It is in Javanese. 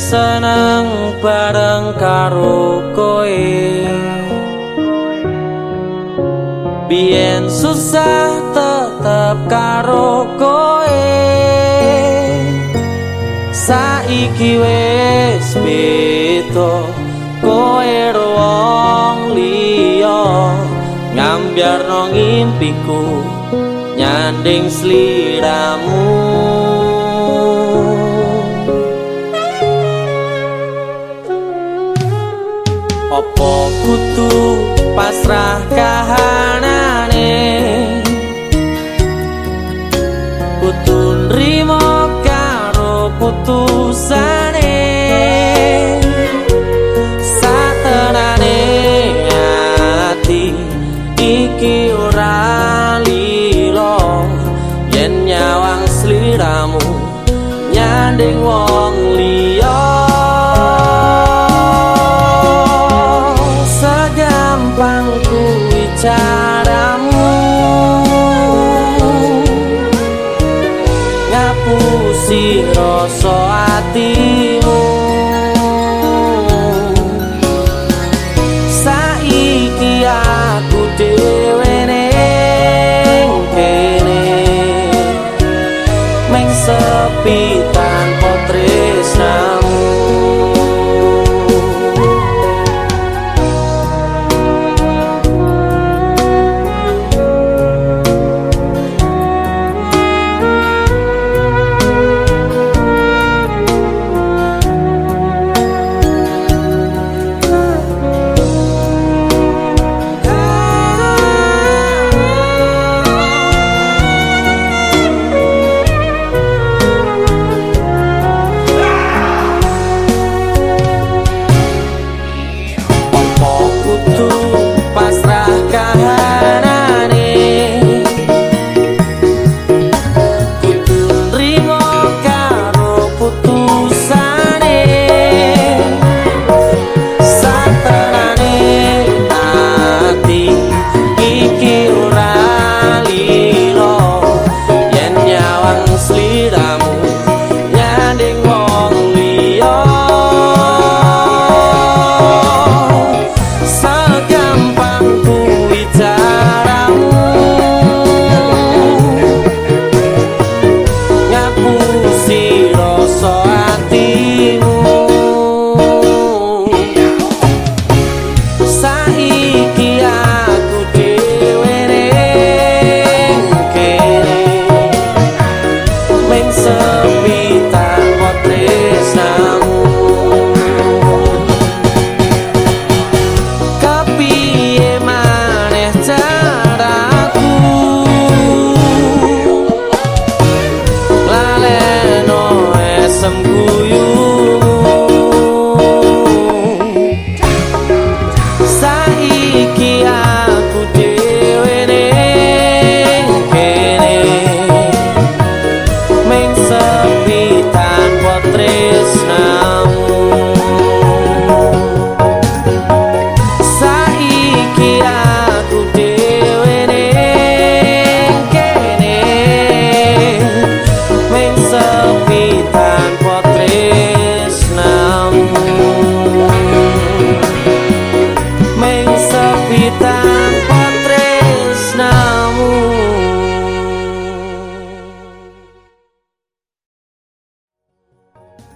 Seneng bareng karo koe. Bien susah tetep karo koe. Saiki wis beto koe ruang liya. Ngambiar ngimpiku nyanding sliramu pasrah kahanane Kutu nrimo karo putusane Satenane ati iki ora lilo Yen nyawang sliramu nyanding wong ngapusi rasa atimu. main sepi